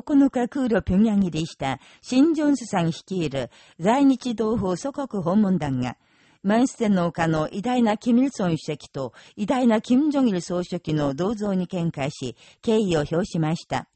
9日空路平壌入りしたシンジョンスさん率いる在日同胞祖国訪問団が、マンステンの丘の偉大なキミルソン主席と偉大なキム・ジョギル総書記の銅像に見解し、敬意を表しました。